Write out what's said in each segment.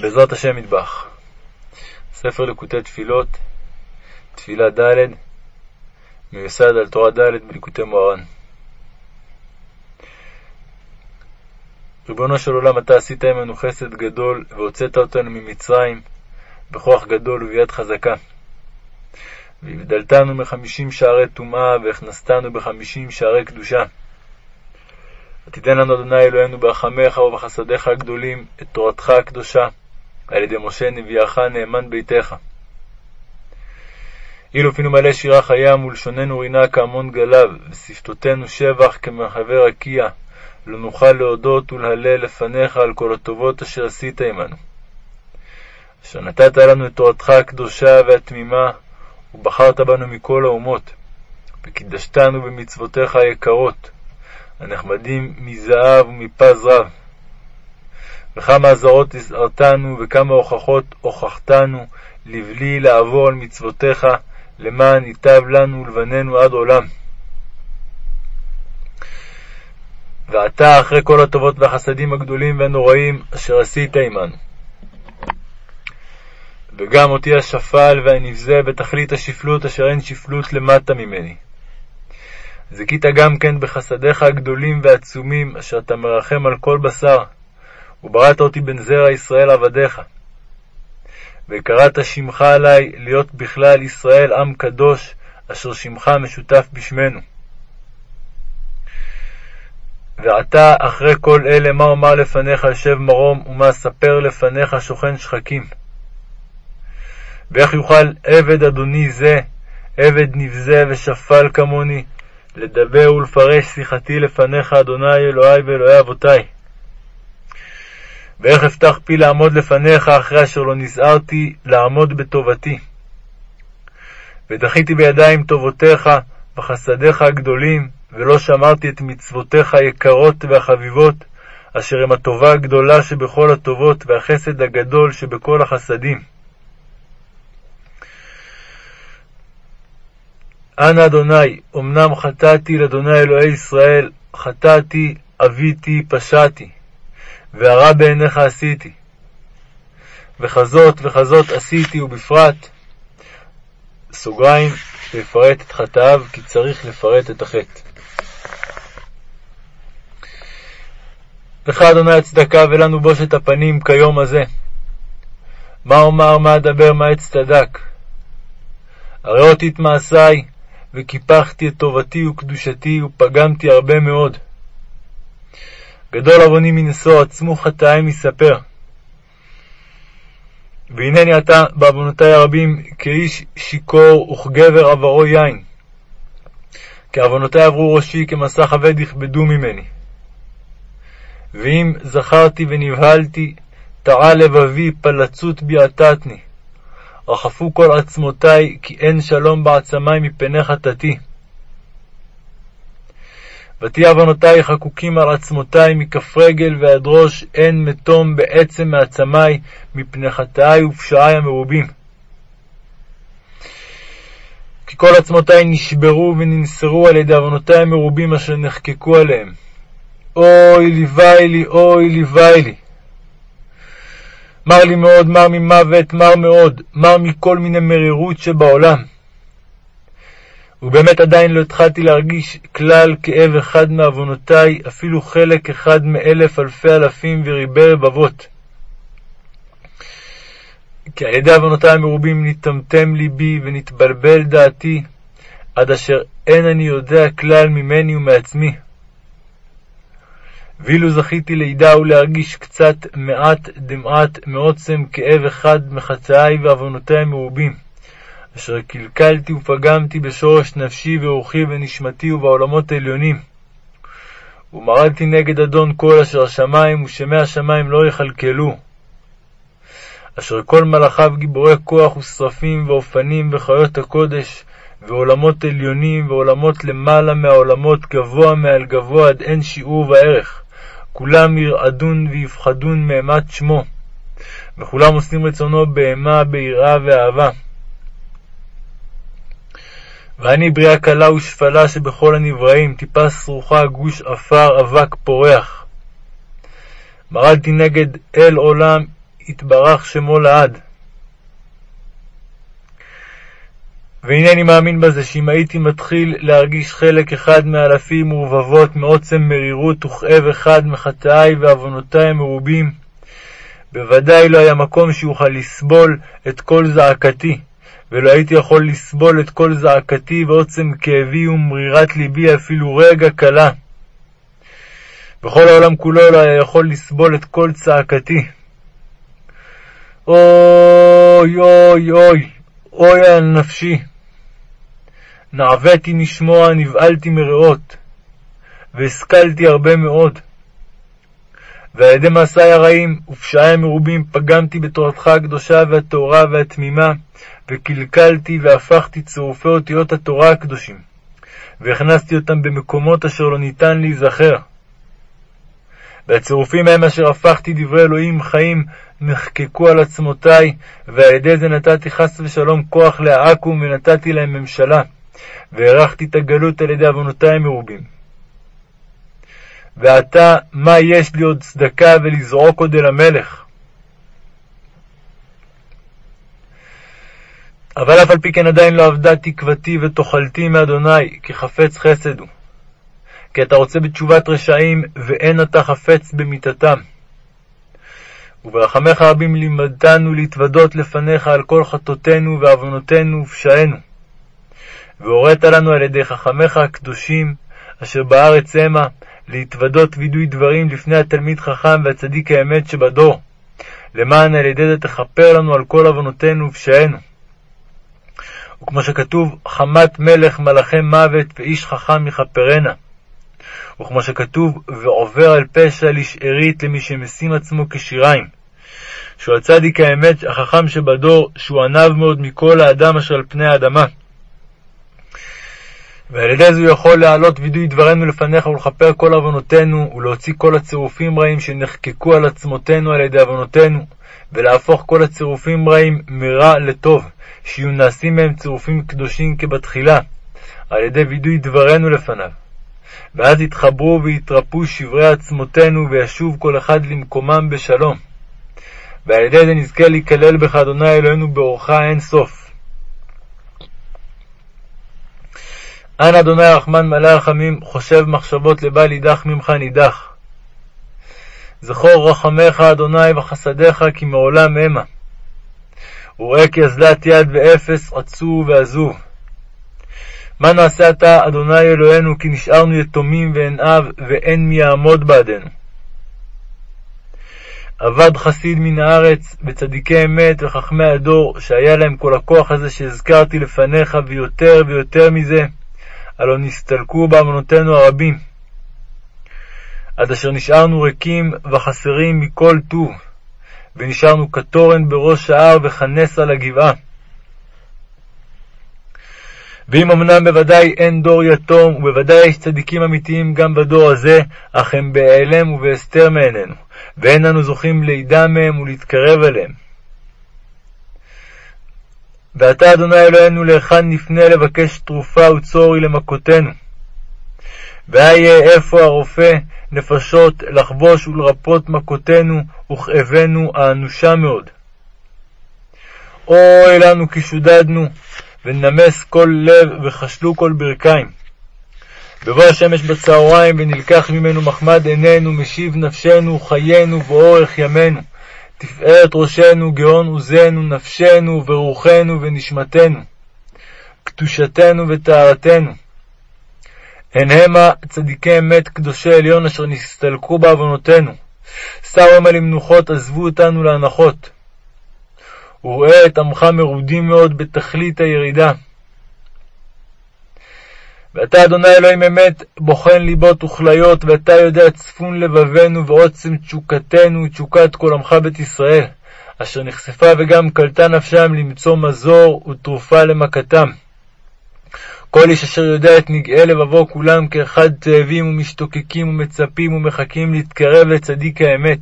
בעזרת השם מטבח. ספר לקוטי תפילות, תפילה ד', מיוסד על תורה ד' בליקוטי מוהר"ן. ריבונו של עולם, אתה עשית עמנו חסד גדול, והוצאת אותנו ממצרים בכוח גדול וביד חזקה. והבדלתנו מחמישים שערי טומאה, והכנסתנו בחמישים שערי קדושה. ותיתן לנו, אדוני אלוהינו, ברחמיך ובחסדיך הגדולים, את תורתך הקדושה, על ידי משה נביאך נאמן ביתך. אילו פינו מלא שירה חיה ולשוננו רינה כהמון גליו, ושפתותינו שבח כמחבר רקיע, לא נוכל להודות ולהלל לפניך על כל הטובות אשר עשית עמנו. אשר נתת לנו את תורתך הקדושה והתמימה, ובחרת בנו מכל האומות, וקידשתנו במצוותיך היקרות, הנחמדים מזהב ומפז רב. וכמה אזהרות הזהרתנו, וכמה הוכחות הוכחתנו, לבלי לעבור על מצוותיך, למען ייטב לנו ולבנינו עד עולם. ועתה, אחרי כל הטובות והחסדים הגדולים והנוראים אשר עשית עמנו, וגם אותי השפל והנבזה בתכלית השפלות אשר אין שפלות למטה ממני. זכית גם כן בחסדיך הגדולים והעצומים, אשר אתה מרחם על כל בשר, ובראת אותי בן זרע ישראל עבדיך. וקראת שמך עלי להיות בכלל ישראל עם קדוש, אשר שמך משותף בשמנו. ועתה, אחרי כל אלה, מה אומר לפניך יושב מרום, ומה אספר לפניך שוכן שחקים? ואיך יוכל עבד אדוני זה, עבד נבזה ושפל כמוני, לדבר ולפרש שיחתי לפניך, אדוני אלוהי ואלוהי אבותי? ואיך אפתח פי לעמוד לפניך אחרי אשר לא נזהרתי לעמוד בטובתי? ודחיתי בידיים טובותיך וחסדיך הגדולים, ולא שמרתי את מצוותיך היקרות והחביבות, אשר הם הטובה הגדולה שבכל הטובות והחסד הגדול שבכל החסדים. אנא אדוני, אמנם חטאתי לאדוני אלוהי ישראל, חטאתי, עוויתי, פשעתי, והרע בעיניך עשיתי. וכזאת וכזאת עשיתי, ובפרט, סוגריים, לפרט את חטאיו, כי צריך לפרט את החטא. לך, אדוני הצדקה, ולנו בושת הפנים כיום הזה. מה אומר, מה אדבר, מה אצטדק? הרי אותי את מעשיי, וקיפחתי את טובתי וקדושתי, ופגמתי הרבה מאוד. גדול עווני מנשוא, עצמו חטאי מספר. והנני עתה בעוונותי הרבים כאיש שיכור וכגבר עברו יין. כי עוונותי עברו ראשי כמסע כבד יכבדו ממני. ואם זכרתי ונבהלתי, טעה לבבי, פלצות בי עטתני. רחפו כל עצמותי, כי אין שלום בעצמי מפני חטאתי. ותהי עוונותי חקוקים על עצמותי מכף רגל ועד ראש, אין מתום בעצם מעצמי, מפני חטאי ופשעי המרובים. כי כל עצמותי נשברו וננסרו על ידי עוונותי המרובים אשר נחקקו עליהם. אוי ליווי לי, אוי ליווי לי. מר לי מאוד, מר ממוות, מר מאוד, מר מכל מיני מרירות שבעולם. ובאמת עדיין לא התחלתי להרגיש כלל כאב אחד מעוונותי, אפילו חלק אחד מאלף אלפי אלפים וריבי רבבות. כי על ידי עוונותי המרובים נטמטם ליבי ונתבלבל דעתי, עד אשר אין אני יודע כלל ממני ומעצמי. ואילו זכיתי לידע ולהרגיש קצת מעט דמעט מעוצם כאב אחד מחצאי ועוונותי המרובים, אשר קלקלתי ופגמתי בשורש נפשי ורוחי ונשמתי ובעולמות העליונים. ומרדתי נגד אדון כל אשר השמיים ושמי השמיים לא יכלכלו. אשר כל מלאכיו גיבורי כוח ושרפים ואופנים וחיות הקודש, ועולמות עליונים ועולמות למעלה מהעולמות גבוה מעל גבוה עד אין שיעור וערך. כולם ירעדון ויפחדון מאימת שמו, וכולם עושים רצונו באימה, ביראה ואהבה. ואני בריאה קלה ושפלה שבכל הנבראים, טיפה סרוחה, גוש עפר, אבק פורח. מרדתי נגד אל עולם, יתברך שמו לעד. והנה אני מאמין בזה שאם הייתי מתחיל להרגיש חלק אחד מאלפים ורבבות מעוצם מרירות וכאב אחד מחטאי ועוונותי המרובים, בוודאי לא היה מקום שיוכל לסבול את כל זעקתי, ולא הייתי יכול לסבול את כל זעקתי ועוצם כאבי ומרירת ליבי אפילו רגע קלה. בכל העולם כולו לא היה יכול לסבול את כל צעקתי. אוי אוי אוי, אוי על נפשי. נעוויתי משמוע, נבהלתי מרעות, והשכלתי הרבה מאוד. ועל ידי מעשיי הרעים ופשעי המרובים פגמתי בתורתך הקדושה והטהורה והתמימה, וקלקלתי והפכתי צירופי אותיות התורה הקדושים, והכנסתי אותם במקומות אשר לא ניתן להיזכר. והצירופים ההם אשר הפכתי דברי אלוהים חיים נחקקו על עצמותי, ועל ידי זה נתתי חס ושלום כוח להעקום ונתתי להם ממשלה, והארכתי את הגלות על ידי עוונותי המרובים. ועתה, מה יש לי עוד צדקה ולזעוק עוד אל המלך? אבל אף על פי כן עדיין לא אבדה תקוותי ותאכלתי מאדוני, כי חפץ חסד הוא. כי אתה רוצה בתשובת רשעים, ואין אתה חפץ במיתתם. וברחמך רבים לימדתנו להתוודות לפניך על כל חטאותינו ועוונותינו ופשענו. והורית לנו על ידי חכמיך הקדושים, אשר בארץ המה, להתוודות וידוי דברים לפני התלמיד חכם והצדיק האמת שבדור, למען על ידי זה תכפר לנו על כל עוונותינו ופשענו. וכמו שכתוב, חמת מלך מלאכי מוות ואיש חכם יכפרנה. וכמו שכתוב, ועובר על פשע לשארית למי שמשים עצמו כשיריים. שהוא הצדיק האמת החכם שבדור, שהוא ענב מאוד מכל האדם אשר על פני האדמה. ועל ידי זה הוא יכול להעלות וידוי דברנו לפניך ולכפר כל עוונותינו, ולהוציא כל הצירופים רעים שנחקקו על עצמותינו על ידי עוונותינו, ולהפוך כל הצירופים רעים מרע לטוב, שיהיו נעשים מהם צירופים קדושים כבתחילה, על ידי וידוי דברנו לפניו. ואז יתחברו ויתרפו שברי עצמותינו, וישוב כל אחד למקומם בשלום. ועל ידי זה נזכה להיכלל בך, אדוני אלוהינו, באורך אין סוף. אנא אדוני רחמן מלא רחמים, חושב מחשבות לבל יידח ממך נידח. זכור רחמך, אדוני, וחסדיך, כי מעולם המה. וראה כי אזלת יד ואפס עצוב ועזוב. מה נעשה עתה, אדוני אלוהינו, כי נשארנו יתומים ואין אב, ואין מי יעמוד בעדנו. אבד חסיד מן הארץ, וצדיקי אמת וחכמי הדור, שהיה להם כל הכוח הזה שהזכרתי לפניך, ויותר ויותר מזה, הלא נסתלקו באמונותינו הרבים. עד אשר נשארנו ריקים וחסרים מכל טוב, ונשארנו כתורן בראש ההר וכנס על הגבעה. ואם אמנם בוודאי אין דור יתום, ובוודאי יש צדיקים אמיתיים גם בדור הזה, אך הם בהיעלם ובהסתר מעינינו, ואין אנו זוכים לידע מהם ולהתקרב אליהם. ועתה, אדוני אלוהינו, להיכן נפנה לבקש תרופה וצורי למכותינו? ואיה איפה הרופא נפשות לחבוש ולרפות מכותינו וכאבנו האנושה מאוד. אוי לנו כי שודדנו, ונמס כל לב וכשלו כל ברכיים. בבוא השמש בצהריים, ונלקח ממנו מחמד עינינו, משיב נפשנו, חיינו ואורך ימינו. תפארת ראשנו, גאון עוזנו, נפשנו ורוחנו ונשמתנו, קדושתנו וטהרתנו. הן המה צדיקי אמת קדושי עליון אשר נסתלקו בעוונותינו. שרו המה למנוחות, עזבו אותנו להנחות. וראה את עמך מרודים מאוד בתכלית הירידה. ואתה, אדוני אלוהים אמת, בוחן ליבות וכליות, ואתה יודע צפון לבבנו ועוצם תשוקתנו ותשוקת כל עמך בית ישראל, אשר נחשפה וגם קלטה נפשם למצוא מזור ותרופה למכתם. כל איש אשר יודע את נגעי לבבו כולם כאחד תאבים ומשתוקקים ומצפים ומחכים להתקרב לצדיק האמת,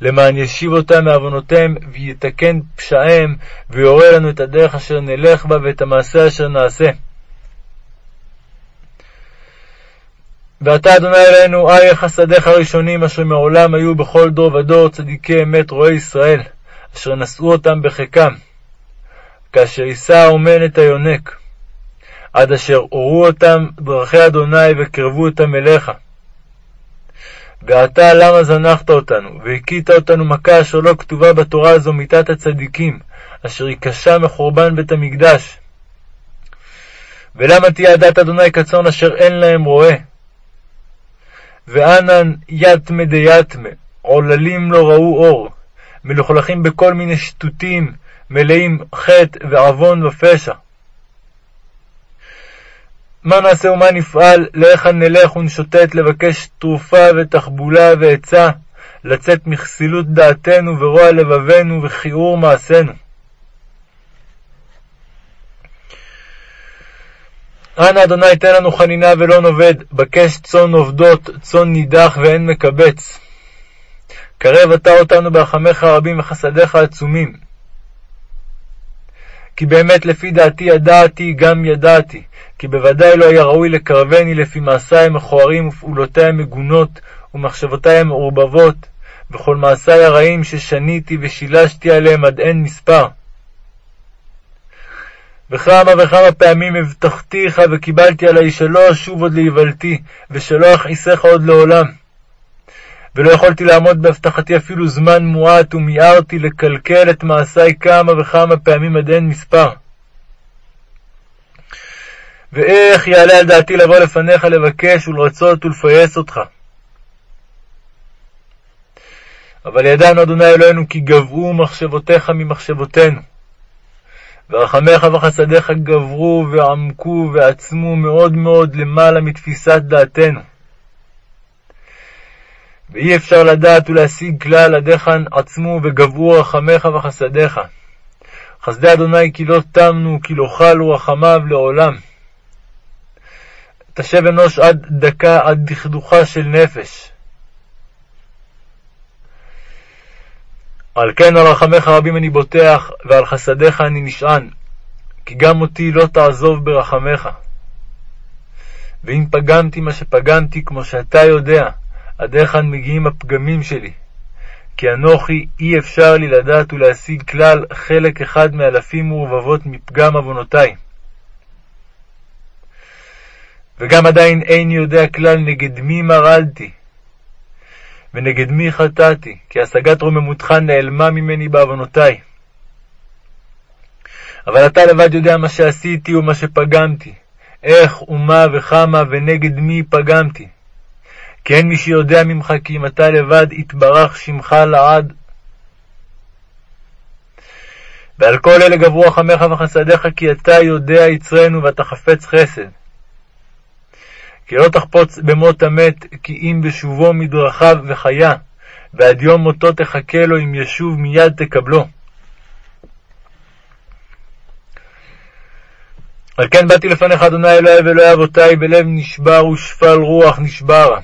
למען ישיב אותם מעוונותיהם ויתקן פשעיהם, ויורה לנו את הדרך אשר נלך בה ואת המעשה אשר נעשה. ועתה, אדוני אלוהינו, איה חסדיך הראשונים, אשר מעולם היו בכל דור ודור צדיקי אמת רועי ישראל, אשר נשאו אותם בחיקם, כאשר יישא האומן את היונק, עד אשר הורו אותם דרכי אדוני וקרבו אותם אליך. ועתה למה זנחת אותנו, והכית אותנו מכה אשר לא כתובה בתורה הזו מיתת הצדיקים, אשר היא קשה מחורבן בית המקדש. ולמה תהיה עדת אדוני כצאן אשר אין להם רועה? ואנן יתמה דיתמה, עוללים לא ראו אור, מלוכלכים בכל מיני שטותים, מלאים חטא ועוון ופשע. מה נעשה ומה נפעל, להיכן נלך ונשוטט לבקש תרופה ותחבולה ועצה, לצאת מכסילות דעתנו ורוע לבבנו וכיעור מעשינו. אנא אדוני תן לנו חנינה ולא נאבד, בקש צאן עובדות, צאן נידח ואין מקבץ. קרב אתה אותנו ברחמיך הרבים וחסדיך העצומים. כי באמת לפי דעתי ידעתי גם ידעתי, כי בוודאי לא היה ראוי לקרבני לפי מעשי המכוערים ופעולותי המגונות ומחשבותי המעורבבות, וכל מעשי הרעים ששניתי ושילשתי עליהם עד אין מספר. וכמה וכמה פעמים הבטחתיך וקיבלתי עלי שלא אשוב עוד לאיוולתי, ושלא אכעיסך עוד לעולם. ולא יכולתי לעמוד בהבטחתי אפילו זמן מועט, ומיהרתי לקלקל את מעשי כמה וכמה פעמים עד אין מספר. ואיך יעלה על דעתי לבוא לפניך לבקש ולרצות ולפייס אותך. אבל ידענו, אדוני אלוהינו, כי גברו מחשבותיך ממחשבותינו. ורחמיך וחסדיך גברו ועמקו ועצמו מאוד מאוד למעלה מתפיסת דעתנו. ואי אפשר לדעת ולהשיג כלל עד היכן עצמו וגברו רחמיך וחסדיך. חסדי אדוני כי לא תמנו, כי לא חלו רחמיו לעולם. תשב אנוש עד דקה, עד דכדוכה של נפש. על כן על רחמך רבים אני בוטח, ועל חסדיך אני נשען, כי גם אותי לא תעזוב ברחמך. ואם פגמתי מה שפגמתי, כמו שאתה יודע, עד היכן מגיעים הפגמים שלי. כי אנוכי אי אפשר לי לדעת ולהשיג כלל חלק אחד מאלפים ורבבות מפגם עוונותי. וגם עדיין איני יודע כלל נגד מי מרדתי, ונגד מי חטאתי, כי השגת רוממותך נעלמה ממני בעוונותי. אבל אתה לבד יודע מה שעשיתי ומה שפגמתי, איך ומה וכמה ונגד מי פגמתי. כי אין מי שיודע ממך כי אם אתה לבד יתברך שמך לעד. ועל כל אלה גברו רחמך וחסדיך כי אתה יודע יצרנו ואתה חפץ חסד. כי לא תחפוץ במות המת, כי אם בשובו מדרכיו וחיה, ועד יום מותו תחכה לו, אם ישוב מיד תקבלו. על כן באתי לפניך, אדוני אלוהי ואלוהי אבותי, בלב נשבר ושפל רוח נשברה,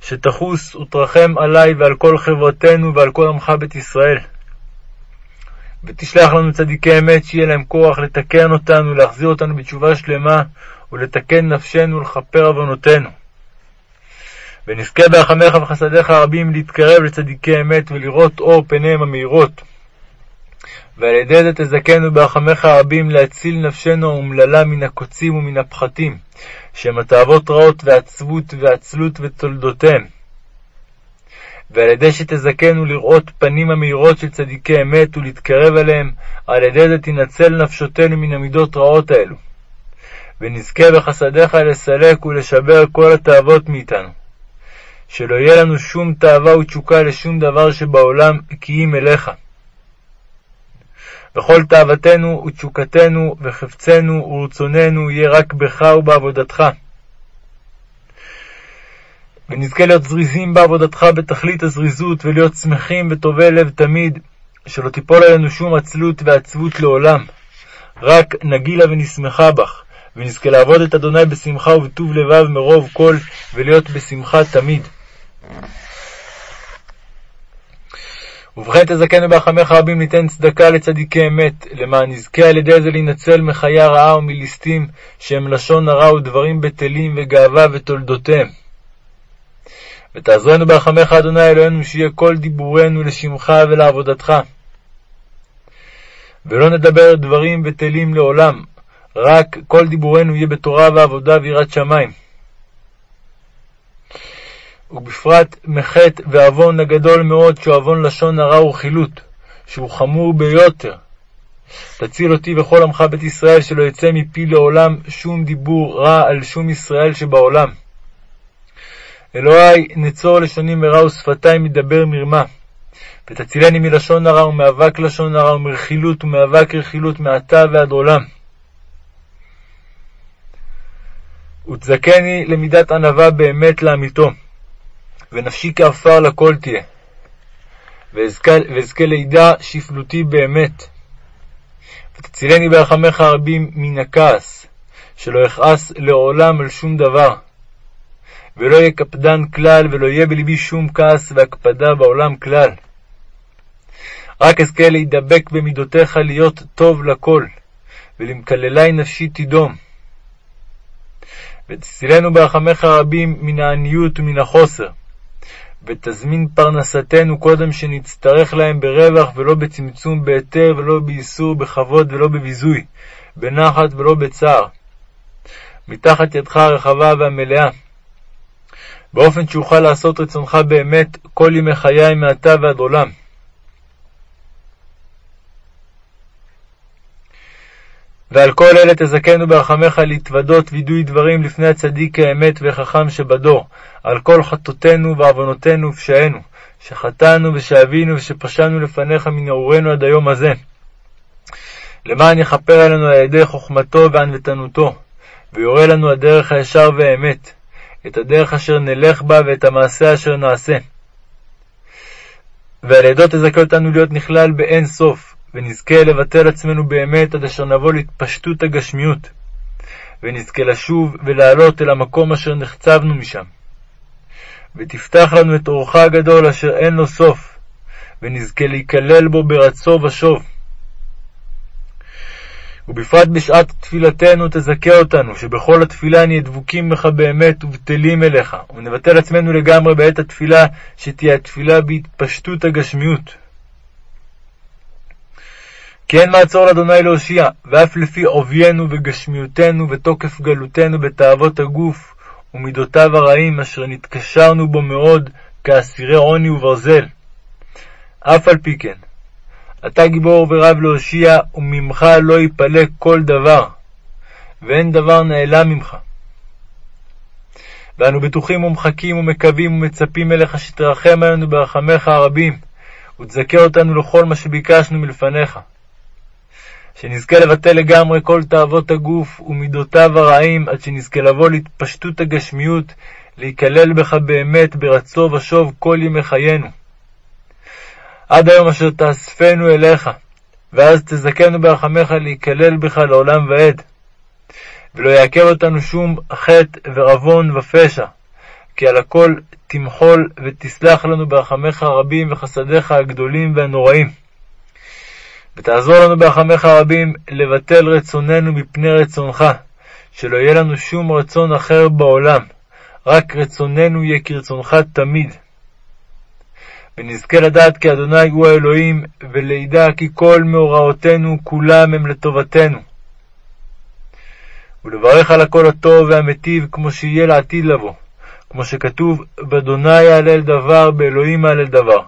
שתחוס ותרחם עלי ועל כל חברתנו ועל כל עמך בית ישראל. ותשלח לנו צדיקי אמת, שיהיה להם כוח לתקן אותנו, להחזיר אותנו בתשובה שלמה, ולתקן נפשנו ולכפר עוונותינו. ונזכה ברחמיך וחסדיך הרבים להתקרב לצדיקי אמת ולראות אור פניהם המאירות. ועל ידי זה תזכנו ברחמיך הרבים להציל נפשנו האומללה מן הקוצים ומן הפחתים, שהם התאוות רעות ועצבות ועצלות ותולדותיהם. ועל ידי שתזכנו לראות פנים המאירות של צדיקי אמת ולהתקרב אליהם, על ידי זה תנצל נפשותנו מן המידות רעות האלו. ונזכה בחסדיך לסלק ולשבר כל התאוות מאיתנו. שלא יהיה לנו שום תאווה ותשוקה לשום דבר שבעולם, כי אם אליך. וכל תאוותנו ותשוקתנו וחפצנו ורצוננו יהיה רק בך ובעבודתך. ונזכה להיות זריזים בעבודתך בתכלית הזריזות, ולהיות שמחים וטובי לב תמיד, שלא תיפול עלינו שום עצלות ועצבות לעולם. רק נגילה ונשמחה בך, ונזכה לעבוד את אדוני בשמחה ובטוב לבב מרוב כל, ולהיות בשמחה תמיד. ובכן תזכנו ברחמך רבים ניתן צדקה לצדיקי אמת, למען נזכה על ידי זה להינצל מחיה רעה ומליסטים, שהם לשון הרע ודברים בטלים וגאווה ותולדותיהם. ותעזרנו ברחמך, אדוני אלוהינו, שיהיה כל דיבורנו לשמך ולעבודתך. ולא נדבר דברים בטלים לעולם, רק כל דיבורנו יהיה בתורה ועבודה ויראת שמיים. ובפרט מחטא ועוון הגדול מאוד, שהוא עוון לשון הרע ורכילות, שהוא חמור ביותר. תציל אותי וכל עמך בית ישראל, שלא יצא מפי לעולם שום דיבור רע על שום ישראל שבעולם. אלוהי, נצור לשוני מרע ושפתי מדבר מרמה. ותצילני מלשון הרע ומאבק לשון הרע ומרכילות ומאבק רכילות מעתה ועד עולם. ותזכני למידת ענווה באמת לאמיתו, ונפשי כעפר לכל תהיה, ואזכה לידע שפלותי באמת. ותצילני ברחמך הרבים מן הכעס, שלא אכעס לעולם על שום דבר, ולא יהיה קפדן כלל, ולא יהיה בלבי שום כעס והקפדה בעולם כלל. רק אזכה להידבק במידותיך להיות טוב לכל, ולמקללי נפשי תדום. ותצילנו ברחמך הרבים מן העניות ומן החוסר, ותזמין פרנסתנו קודם שנצטרך להם ברווח ולא בצמצום בהיתר ולא באיסור בכבוד ולא בביזוי, בנחת ולא בצער. מתחת ידך הרחבה והמלאה, באופן שאוכל לעשות רצונך באמת כל ימי חיי מעתה ועד עולם. ועל כל אלה תזכנו ברחמך להתוודות וידוי דברים לפני הצדיק האמת והחכם שבדור, על כל חטאותינו ועוונותינו ופשענו, שחטאנו ושאבינו ושפשענו לפניך מנעורנו עד היום הזה. למען יכפר עלינו על ידי חוכמתו וענוותנותו, ויורה לנו הדרך הישר והאמת, את הדרך אשר נלך בה ואת המעשה אשר נעשה. ועל ידו תזכה אותנו להיות נכלל באין סוף, ונזכה לבטל עצמנו באמת עד אשר נבוא להתפשטות הגשמיות, ונזכה לשוב ולעלות אל המקום אשר נחצבנו משם. ותפתח לנו את אורך הגדול אשר אין לו סוף, ונזכה להיכלל בו ברצו ושוב. ובפרט בשעת תפילתנו תזכה אותנו, שבכל התפילה נהיה דבוקים בך באמת ובטלים אליך, ונבטל עצמנו לגמרי בעת התפילה, שתהיה התפילה בהתפשטות הגשמיות. אין מעצור לאדוני להושיע, ואף לפי עוביינו וגשמיותנו ותוקף גלותנו בתאוות הגוף ומידותיו הרעים, אשר נתקשרנו בו מאוד כאסירי עוני וברזל. אף על פי כן, אתה גיבור ורב להושיע, וממך לא יפלא כל דבר, ואין דבר נעלם ממך. ואנו בטוחים ומחכים ומקווים ומצפים אליך שתרחם עלינו ברחמיך הרבים, ותזכה אותנו לכל מה שביקשנו מלפניך. שנזכה לבטל לגמרי כל תאוות הגוף ומידותיו הרעים, עד שנזכה לבוא להתפשטות הגשמיות, להיכלל בך באמת ברצו ושוב כל ימי חיינו. עד היום אשר תאספנו אליך, ואז תזכנו ברחמך להיכלל בך לעולם ועד. ולא יעכב אותנו שום חטא ורבון ופשע, כי על הכל תמחול ותסלח לנו ברחמך הרבים וחסדיך הגדולים והנוראים. ותעזור לנו ברחמך הרבים לבטל רצוננו מפני רצונך, שלא יהיה לנו שום רצון אחר בעולם, רק רצוננו יהיה כרצונך תמיד. ונזכה לדעת כי אדוני הוא האלוהים, ולידע כי כל מאורעותינו כולם הם לטובתנו. ולברך על הכל הטוב והמיטיב כמו שיהיה לעתיד לבוא, כמו שכתוב, באדוני יעלל דבר, באלוהים יעלל דבר.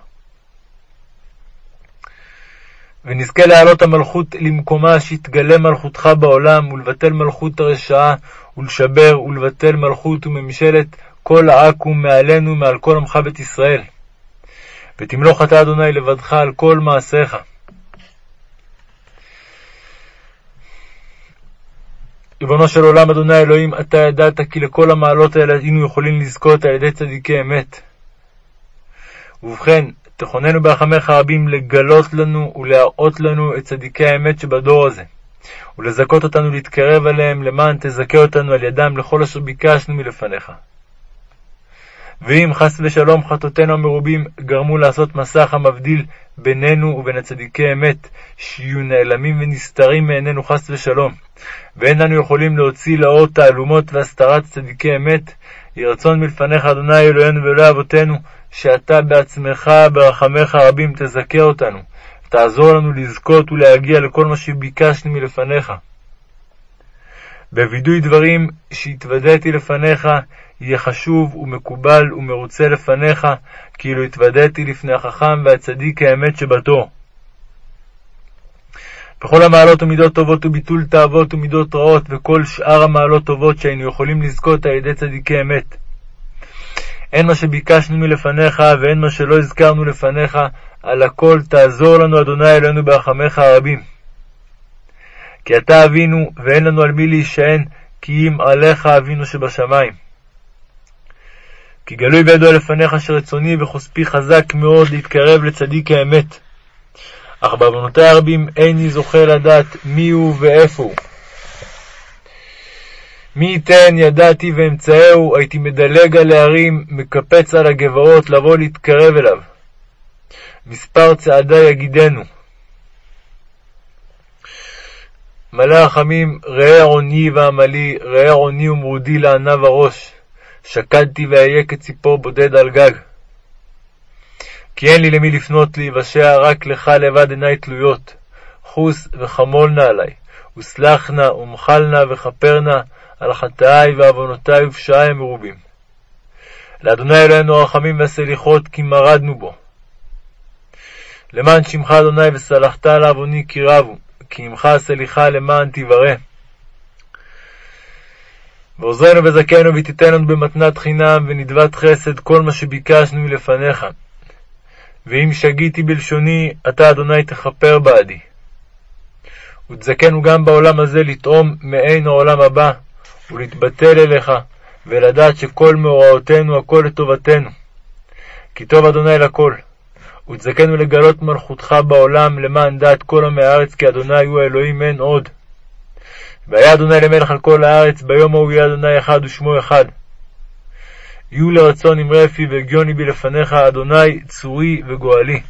ונזכה להעלות המלכות למקומה, שיתגלה מלכותך בעולם, ולבטל מלכות הרשעה, ולשבר ולבטל מלכות וממשלת כל העכו"ם מעלינו, מעל כל עמך בית ישראל. ותמלוך אתה, אדוני, לבדך על כל מעשיך. ריבונו של עולם, אדוני אלוהים, אתה ידעת כי לכל המעלות האלה היינו יכולים לזכות על ידי צדיקי אמת. ובכן, תכוננו ברחמך רבים לגלות לנו ולהראות לנו את צדיקי האמת שבדור הזה, ולזכות אותנו להתקרב אליהם, למען תזכה אותנו על ידם לכל אשר ביקשנו מלפניך. ואם חס ושלום חטאותינו המרובים גרמו לעשות מסך המבדיל בינינו ובין הצדיקי אמת, שיהיו נעלמים ונסתרים מעינינו חס ושלום, ואין אנו יכולים להוציא לאור תעלומות והסתרת צדיקי אמת, יהי רצון מלפניך, אדוני אלוהינו ואלוהי אבותינו, שאתה בעצמך ברחמיך הרבים תזכה אותנו, תעזור לנו לזכות ולהגיע לכל מה שביקשנו מלפניך. בווידוי דברים שהתוודעתי לפניך, יהיה חשוב ומקובל ומרוצה לפניך, כאילו התוודעתי לפני החכם והצדיק האמת שבתור. בכל המעלות ומידות טובות וביטול תאוות ומידות רעות, וכל שאר המעלות טובות שהיינו יכולים לזכות על ידי צדיקי אמת. הן מה שביקשנו מלפניך, והן מה שלא הזכרנו לפניך, על הכל תעזור לנו, אדוני אלוהינו, ברחמיך הרבים. כי אתה אבינו, ואין לנו על מי להישען, כי אם עליך אבינו שבשמיים. כי גלוי בידו לפניך שרצוני וחושפי חזק מאוד להתקרב לצדיק האמת. אך בעוונותי הרבים איני זוכה לדעת מי הוא ואיפה הוא. מי ייתן ידעתי ואמצאהו, הייתי מדלג על ההרים, מקפץ על הגבעות, לבוא להתקרב אליו. מספר צעדי יגידנו. מלא רחמים, ראה עוני ועמלי, ראה עוני ומרודי לעניו הראש. שקדתי ואהיה כציפור בודד על גג. כי אין לי למי לפנות להיוושע, רק לך לבד עיני תלויות. חוס וחמול נא עלי, וסלח נא ומחל נא וכפר נא על חטאי ועוונותי ופשעי המרובים. לאדוני אלוהינו הרחמים והסליחות, כי מרדנו בו. למען שמך אדוני וסלחת על עווני כי רבו, כי עמך הסליחה למען תברא. ועוזרנו וזכנו ותיתן לנו במתנת חינם ונדבת חסד כל מה שביקשנו מלפניך. ואם שגיתי בלשוני, אתה אדוני תכפר בעדי. ותזכנו גם בעולם הזה לטעום מעין העולם הבא, ולהתבטל אליך, ולדעת שכל מאורעותינו הכל לטובתנו. כי טוב אדוני לכל. ותזכנו לגלות מלכותך בעולם למען דעת כל עמי הארץ, כי אדוני הוא האלוהים אין עוד. והיה אדוני למלך על כל הארץ, ביום ההוא יהיה אדוני אחד ושמו אחד. יהיו לרצון אמרי פי והגיוני בי לפניך, אדוני צורי וגואלי.